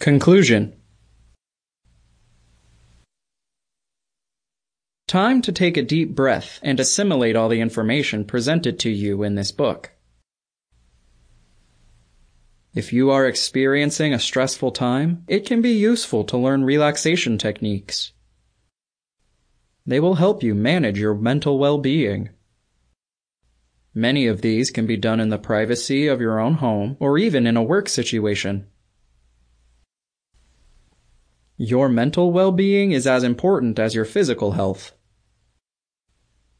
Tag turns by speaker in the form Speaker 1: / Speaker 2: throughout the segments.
Speaker 1: Conclusion Time to take a deep breath and assimilate all the information presented to you in this book. If you are experiencing a stressful time, it can be useful to learn relaxation techniques. They will help you manage your mental well-being. Many of these can be done in the privacy of your own home or even in a work situation. Your mental well-being is as important as your physical health.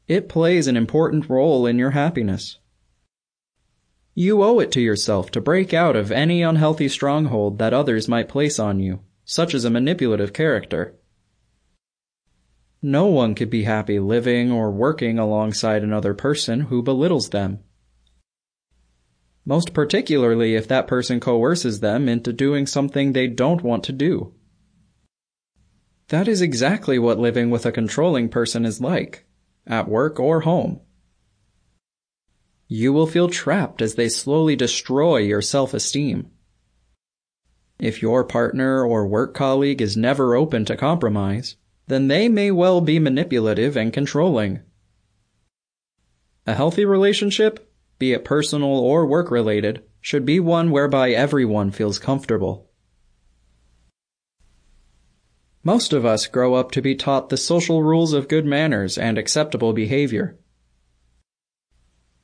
Speaker 1: It plays an important role in your happiness. You owe it to yourself to break out of any unhealthy stronghold that others might place on you, such as a manipulative character. No one could be happy living or working alongside another person who belittles them. Most particularly if that person coerces them into doing something they don't want to do. That is exactly what living with a controlling person is like, at work or home. You will feel trapped as they slowly destroy your self-esteem. If your partner or work colleague is never open to compromise, then they may well be manipulative and controlling. A healthy relationship, be it personal or work related, should be one whereby everyone feels comfortable. Most of us grow up to be taught the social rules of good manners and acceptable behavior.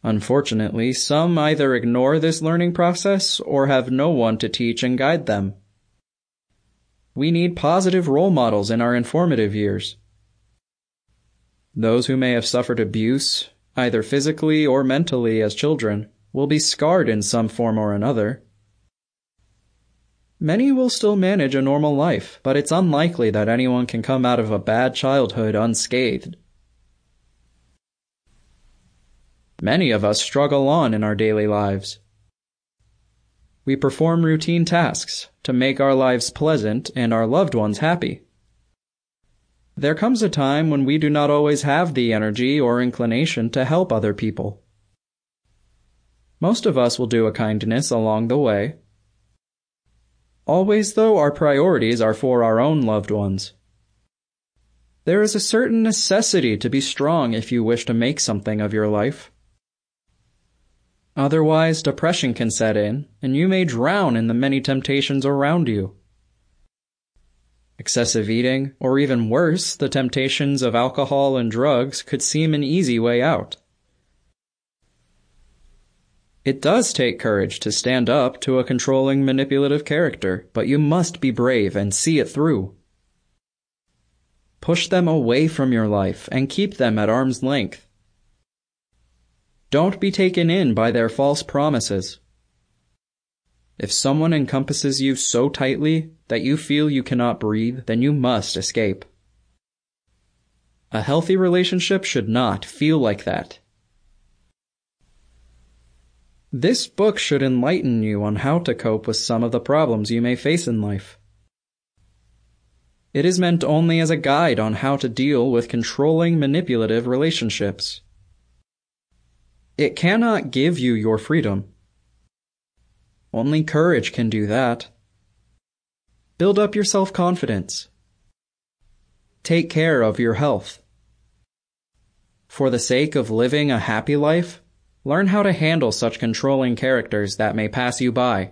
Speaker 1: Unfortunately, some either ignore this learning process or have no one to teach and guide them. We need positive role models in our informative years. Those who may have suffered abuse, either physically or mentally as children, will be scarred in some form or another. Many will still manage a normal life, but it's unlikely that anyone can come out of a bad childhood unscathed. Many of us struggle on in our daily lives. We perform routine tasks to make our lives pleasant and our loved ones happy. There comes a time when we do not always have the energy or inclination to help other people. Most of us will do a kindness along the way. Always, though, our priorities are for our own loved ones. There is a certain necessity to be strong if you wish to make something of your life. Otherwise, depression can set in, and you may drown in the many temptations around you. Excessive eating, or even worse, the temptations of alcohol and drugs could seem an easy way out. It does take courage to stand up to a controlling, manipulative character, but you must be brave and see it through. Push them away from your life and keep them at arm's length. Don't be taken in by their false promises. If someone encompasses you so tightly that you feel you cannot breathe, then you must escape. A healthy relationship should not feel like that. This book should enlighten you on how to cope with some of the problems you may face in life. It is meant only as a guide on how to deal with controlling manipulative relationships. It cannot give you your freedom. Only courage can do that. Build up your self-confidence. Take care of your health. For the sake of living a happy life, learn how to handle such controlling characters that may pass you by.